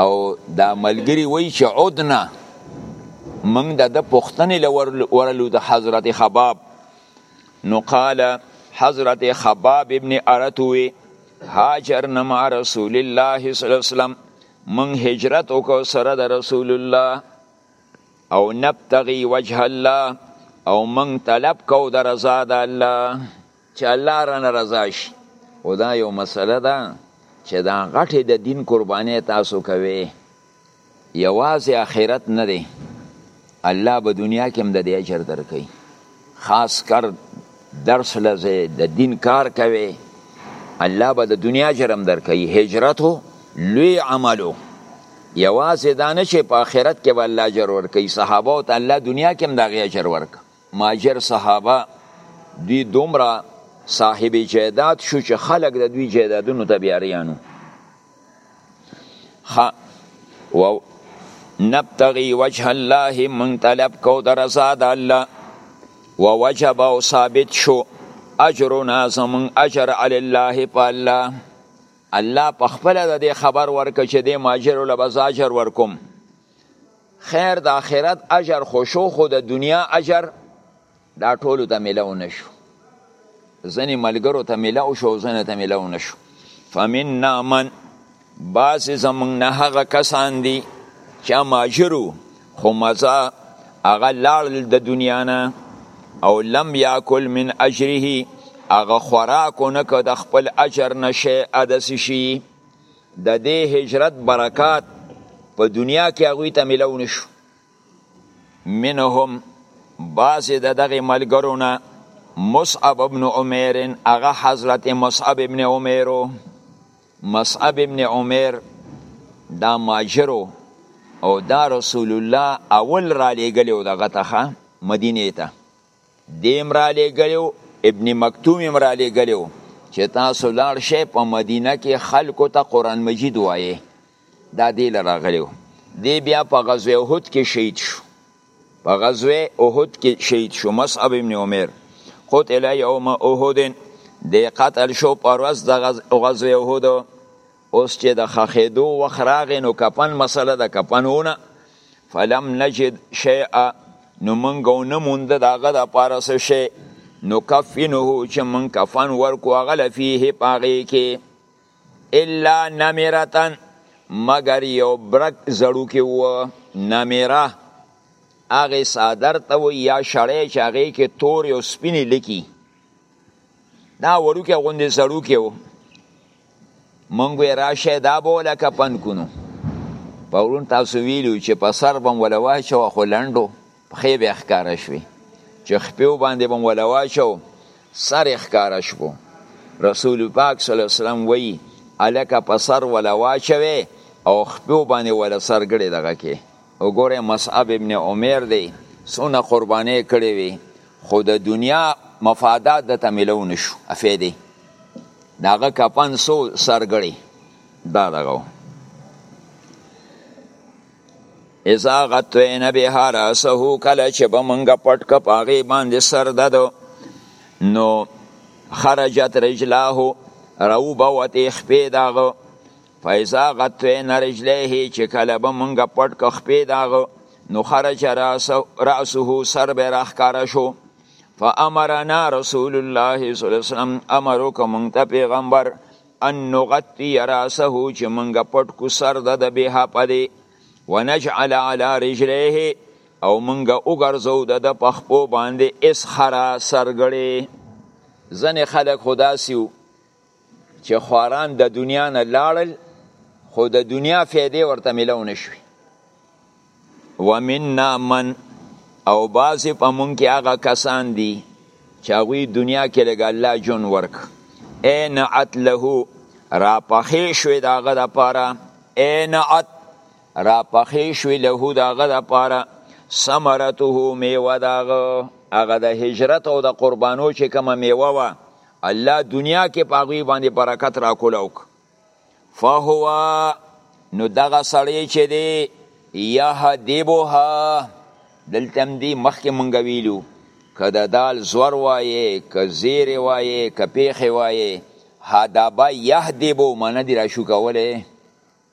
S2: او دا ملګری وای چې عدنا موږ د د پښتنې لور ورلو د حضرت خباب نو قال حضرت خباب ابن ارتوي هاجرنا مع رسول الله صلی الله علیه وسلم من هجرت وکړ سره د رسول الله او نبتغي وجه الله او من طلب کو د رضا د الله چې الله رانه رضا شي او دا یو مسله ده چې دا غټې د دین قربانې تاسو کوي یوازې آخرت نه دی الله به دنیا کې هم د دې اجر درکوي خاص کر درس لځه د دین کار کوي الله به د دنیا جرم درکوي هجرت لوی عملو یوازې دا نه چې په آخرت کې به الله اجر ورکوي صحابه او ته الله دنیا کې هم د هغې اجر ورکوي ماجر صحابه دوی دومره صاحب جیداد شو چې خلق د دوی جیدادونو ته بیاریانو خ و نبتغي وجه الله من طلب کو در رضا د الله و وجب او ثابت شو اجرنا زمون اجر علی الله په الله الله په خپل د خبر ورک چې د ماجر له بزاجر ورکوم خیر د آخرت اجر خوشو خو د دنیا اجر دا ټولو ته ملاو نشو ځنې ملګرو ته ملاو شو ځنې ته ملاو نشو فمن نامن باز زمونږ نه هغه کسان دي چې ماجرو خو مزه هغه لاړ د دنیا نه او لم یاکل من اجره هغه خوراک نه که د خپل اجر نشه ادس شي د دې هجرت برکات په دنیا کې هغوی ته ملو نشو منهم بعضې د دغې ملګرو نه مصعب ابن عمیر هغه حضرت مصعب ابن عمیرو مصعب ابن عمیر دا ماجرو او دا رسول الله اول را لېږلی و دغه ته مدینې ته دیم را لېږلی و، ابن مکتوم هم را لېږلی و چې تاسو لاړ شئ په مدینه کې خلکو ته قرآن مجید وایې. دا دې له راغلی و. دی بیا په غزوه احد کې شهید شو. په غزوه احد کې شهید شو. مصعب ابن عمر قتل یوم احد دی قتل شو پر ورځ د غزوه احد اوس چې د خخیدو وخت راغی نو کپن مسله د کپن ونه فلم نجد شیئا نو منګو نه موند داغه د پاره څه شی نو کفنه چې من کفن ورکو غل فيه پاغي کې الا نمرتن مگر یو برک زړو کې و نمره هغه صادر ته و یا شړې چې هغه کې تور او سپینې لکی دا وړوکی غوندې سړوکی و مونږ یې راشه دا به وله کفن کونو پرون تاسو ویلو چې په سر به وله واچوه خو لنډو پښې به یې ښکاره شوې چې خپیو باندې به وله واچو سر یې ښکاره شو رسول پاک صلی الله علیه وسلم وایي هلکه په سر وله واچوې او خپیو باندې وله سرګړې دغه کې وګوره مصعب ابن عمر دی سونه قربانې کړې وي خو د دنیا مفادات د تملو نشو افیدې داغه کپن سو سرګړي دا دغه اذا غتوین بها راسه کله چې به مونږه پټ ک پاغي باندې سر ددو نو خرجت رجلاه راو بوته خپې داغه فاذا غطینا رجلیه چې کله به مونږه پټ که خپې داغه نو خرج راسه سر به راخکاره شو فامرنا رسول الله صلی الله علیه وسلم امرو که مونږ ته پیغمبر ان نغطی راسه چې مونږه پټ کو سر د د بها پدې ونجعل علی رجلیه او مونږه وګرځو د د پخپو باندې اسخرا سرګړې ځنې خلک خدا سیو چې خواران د دنیا نه لاړل خو د دنیا فیدې ورته ملو نشوي ومننا من او بعضې په مونږ کې هغه کسان دي چې هغوی دنیا کې لږ الله جون ورک ای نعت له را پخې شوې د هغه دپاره ای نعت را پخې شوې له د هغه دپاره ثمرته میوه د هغه هغه د هجرت او د قربانو چې کومه میوه وه الله دنیا کې په هغوی باندې برکت راکولو که فهو نو دغه سړی چې دی یهدبها دلته هم دی مخکې مونږ ویلو که د دال زور وایې که زیرې وایې که پیښې وایې هدبه یهدبو منه دی راشو کولی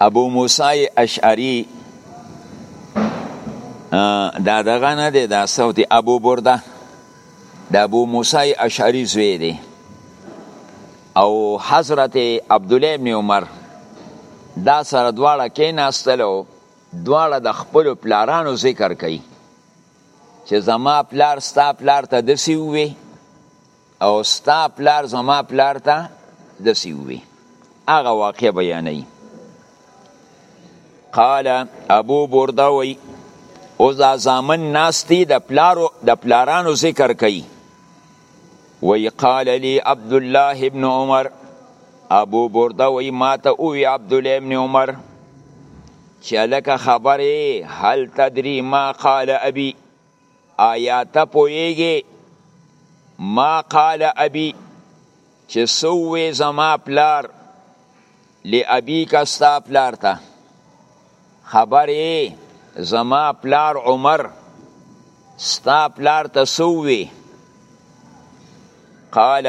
S2: ابو موسی اشعری دا دغه نه دی دا صوت ابو برده د ابو موسی اشعری زوی دی او حضرت عبد الله ابن عمر دا سره دواړه کیناستلو دواړه د خپل پلارانو ذکر کوي چې زما پلار ستا پلار ته دسی وی او ستا پلار زما پلار ته دسی وی هغه واقع بیانې قال ابو برده وی او دا زامن ناستی د پلارو د پلارانو ذکر کوي وی قال لي عبد الله ابن عمر ابو برده وی ما ته او عبد الله ابن عمر چې لکه خبره هل تدري ما قال ابي آیا ته پوهیږې ما قال ابي چې څه ووې زما پلار لابيک ستا پلار ته خبر یې زما پلار عمر ستا پلار ته څه ووې قال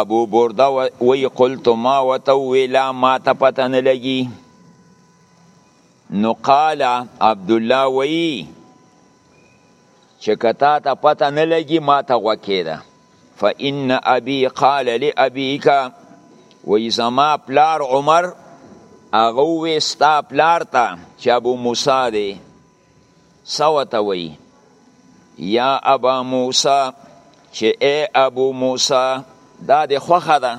S2: ابو برده وی قلت ما وته وی لا ما ته پته نه لګي نو قال عبدالله وی چې کتا ته پته نه لګي ما ته غوکې ده فإن أبي قال لأبيك وی زما پلار عمر هغه وی ستا پلار ته چې ابو موسی دی سوه ته وی یا ابا موسی چې ای ابو موسی دا د خوخه ده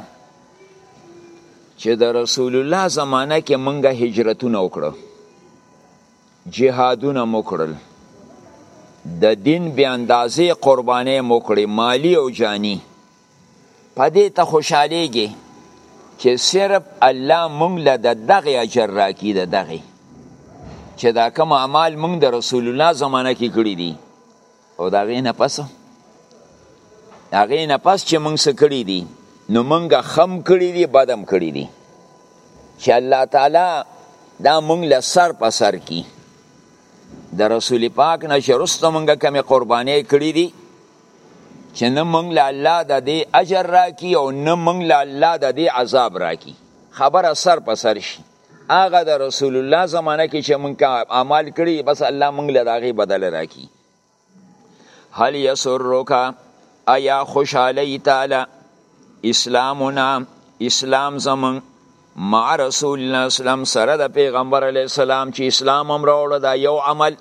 S2: چې د رسول الله زمانه کې مونږه هجرتونه وکړو جهادونه موکړل د دین بیا اندازې قربانې موکړې مالی او جانی په دې ته خوشحالیږي چې صرف الله مونږ له دغه اجر راکړي د دغه چې دا کوم اعمال مونږ د رسول الله زمانه کې کړی دي او دا غي نه پس دا غي نه پس چې مونږ څه کړی دي نو مونږ خم کړی دي بدم کړی دي چې الله تعالی دا مونږ له سر په سر کی د رسول پاک نه چې رسته مونږه کمی قربانې کړی دي چې نه مونږ له الله د دې اجر راکی او نه مونږ له الله د دې عذاب راکی خبره سر په سر شي هغه د رسول الله زمانه کې چې مونږه اعمال کړی بس الله مونږ له داغه بدل راکی هل یسرک ایا خوشالی تعالی اسلامنا اسلام زمون مع رسول الله اسلام سره د پیغمبر علی السلام چې اسلام هم راوړ دا یو عمل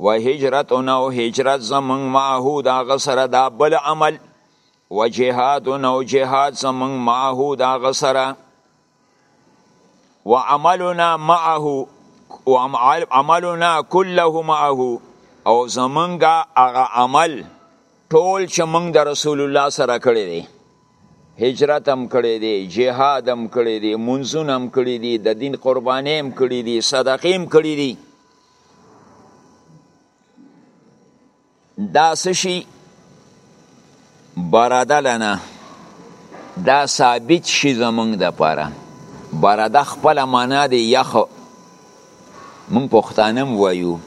S2: و هجرتنا او هجرت زمونږ معهود هغه سره دا بل عمل و جهادنا او جهاد زمونږ معهود هغه سره و عملنا معه و عملنا كله معه او زمونږ هغه عمل ټول چې مونږ د رسول الله سره کړی دی هجرت هم کړی دی جهاد هم کړی دی منځونه هم کړی دی د دین قربانې هم کړی دی صدقې هم کړی دی دا سشي براده لنا دا ثابت شي زمونږ د پاره براده خپل معنا دی یخ مونږ پښتانم وایو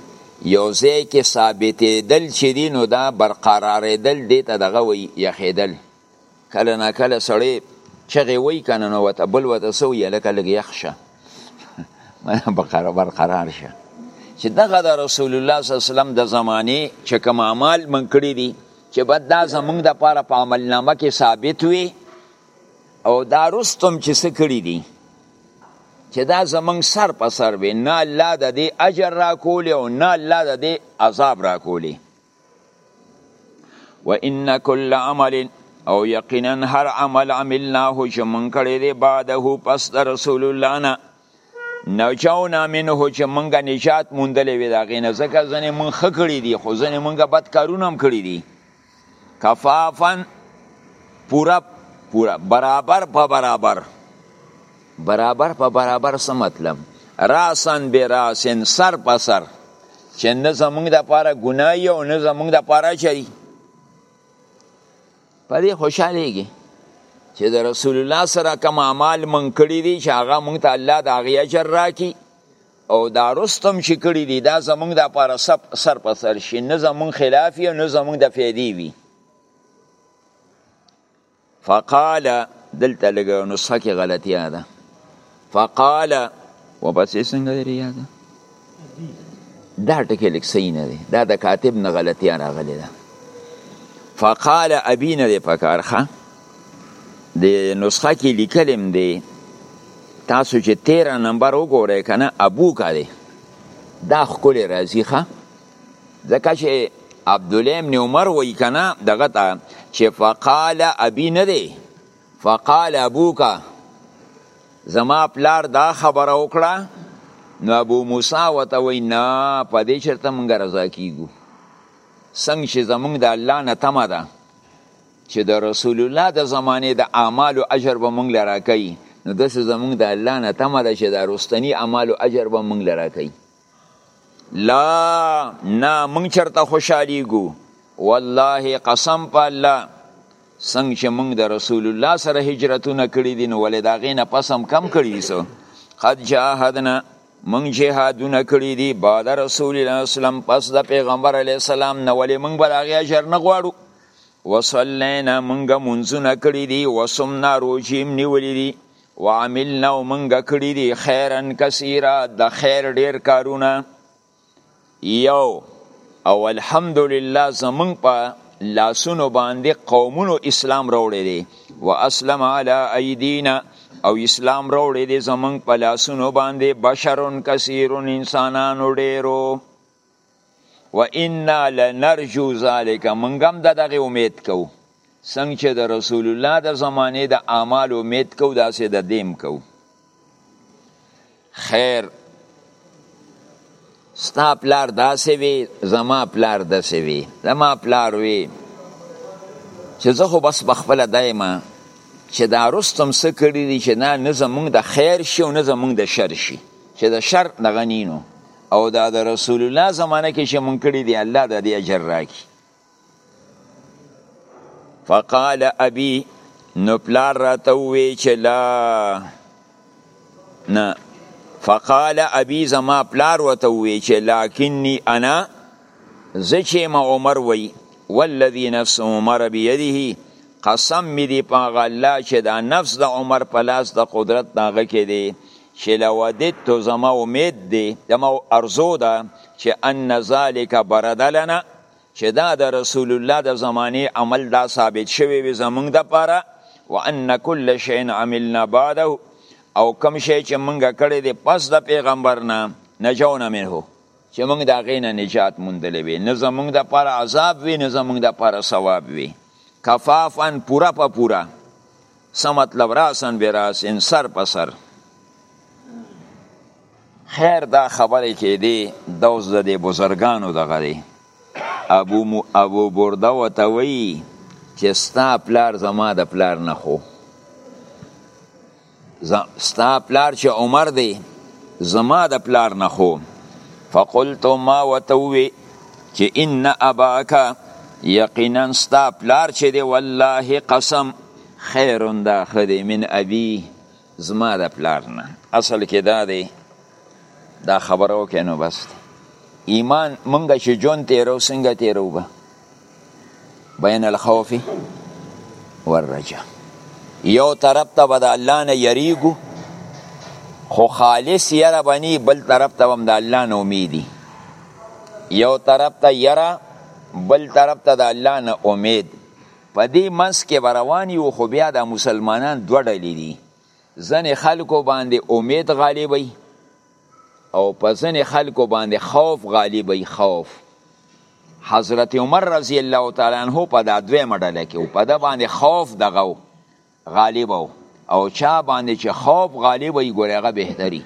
S2: یو ځای کې ثابتېدل چې دي نو دا برقرارېدل دې ته دغه وایي یخېدل کله نا کله سړی چغې وای کنه نو وته بل وته سو یې لکه لګ یخ شه بقره برقرار شه چې دغه د رسول الله صلی الله علیه وسلم د زمانه چې کوم اعمال من کړی دي چې بعد دا زمونږ د پاره په عمل نامه کې ثابت وي او دا رستم چې څه کړی دي چې دا زمونږ سر په سر وي نه الله د دې اجر را کولی او نه الله د دې عذاب را کولی و ان کل عمل او یقینا هر عمل عملناه چې مونږ کړی دی بعده پس د رسول الله نه نجونا منه چې مونږ نجات موندلې وي دا غینه ځکه ځنې مونږ ښه کړي دي خو ځنې مونږ بد کارونه هم کړي دي کفافن پورا پورا برابر په برابر برابر په برابر څه مطلب راسن به راسن سر په سر چې نه زمونږ د پاره ګناه یو نه زمونږ د پاره چي په دې خوشالېږي چې د رسول الله سره کوم اعمال مونږ کړی دي چې هغه مونږ ته الله د هغې اجر راکړي او دا رستم چې کړی دي دا زمونږ د پاره سب سر په سر شي نه زمونږ خلاف یو نه زمونږ د فیدې وي فقال دلته لګ نسخه کې غلطی ده فقال و بس څنګه لري یاد دا ټکی لیک صحیح نه دی دا د کاتب نه غلطی راغلی ده فقال ابي نه دی پکارخه د نسخه کې لیکلم دی تاسو چې 13 نمبر وګورئ کنه ابو کا دی دا خپل راضی ښه ځکه چې عبد الله ابن عمر وای کنه دغه ته چې فقال ابي نه دی فقال ابوک زما پلار دا خبره وکړه نو ابو موسی وته وای نه په دې چرته مونږ رضا کیګو څنګه چې زمونږ د الله نه تمه ده چې د رسول الله د زمانه د اعمالو اجر به مونږ لرا کوي نو داسې زمونږ د الله نه تمه ده چې د رستنی اعمالو اجر به مونږ لرا کوي لا نا مونږ چرته خوشحالیږو والله قسم په الله څنګه چې مونږ د رسول الله سره هجرتونه کړي دي نو ولې د هغې نه پس هم کم کړي سو قد جاهدنا مونږ جهادونه کړي دي بعد رسول الله اسلام پس د پیغمبر علی السلام نه ولې مونږ به د هغې اجر نه غواړو وصلینا مونږ مونځونه کړي دي وصمنا روژې هم نیولي دي وعملنا او منګه کړی دی خیرا کثیرا د خیر ډیر کارونه یو او الحمدلله زمون په لاسونو باندې قومونو اسلام راوړی دی و اسلم علی ایدینا او اسلام راوړی دی زمون په لاسونو باندې بشرون کثیرون انسانانو ډیرو و انا لنرجو ذالک منګم د دغه امید کو څنګه چې د رسول الله د زمانه د اعمال امید کو داسې د دیم کو خیر ستا پلار داسې وي زما پلار داسې وي زما پلار وي چې زه خو بس بخپله دایمه چې دا رستم څه کړي دي چې نه نه زمونږ د خیر شي او نه زمونږ د شر شي چې د شر دغه نینو او دا د رسول الله زمانه کې چې مونږ کړي دي الله د دې اجر راکړي فقال ابي نو پلار راته وی چې لا نه فقال ابي زما پلار وته وی چې لکني انا زچې ما عمر وی والذي نفس عمر بيده قسم می دی په الله چې دا نفس د عمر په لاس د قدرت ناغه کې دی چې لوددت زما امید دی زما ارزو ده چې ان ذالک برد لنا چې دا د رسول الله د زمانه عمل دا ثابت شوی وي زمونږ د پاره وان کل شیء عملنا بعده او کم شی چې مونږه کړی دی پس د پیغمبر نه نجونه منه چې مونږ دا غینه نجات موندلې وي نه زمونږ د پاره عذاب وي نه زمونږ د پاره ثواب وي کفافن پورا په پورا څه مطلب راسن به راسن سر په سر خیر دا خبره کې دی دوز د دې بزرګانو دغه دی ابو مو ابو برده وته وی چې ستا پلار زما د پلار نه خو ستا پلار چې عمر دی زما د پلار نه خو فقلت ما وته وی چې ان اباک یقینا ستا پلار چې دی والله قسم خیر دا ښه دی من ابي زما د پلار نه اصل کې دا دی دا خبره وکړې نو بس دی ایمان مونږ چې ژوند تیرو څنګه تیرو به بین الخوف والرجا یو طرف ته به د الله نه یریږو خو خالص یره بنی بل طرف ته هم د الله نه امیدي یو طرف ته یره بل طرف ته د الله نه امید په دې منځ کې به روان یو خو بیا دا مسلمانان دوه ډلې دي ځنې خلکو باندې امید غالب وي او په ځنې خلکو باندې خوف غالب وي خوف حضرت عمر رضی الله تعالی عنہ په دا دوی مډله کې په دا باندې خوف دغه غالب او او چا باندې چې خوف غالب وي ګورغه بهتري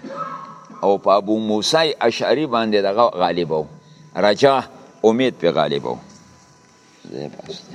S2: او په ابو موسی اشعری باندې دغه غالب او رجا امید په غالب او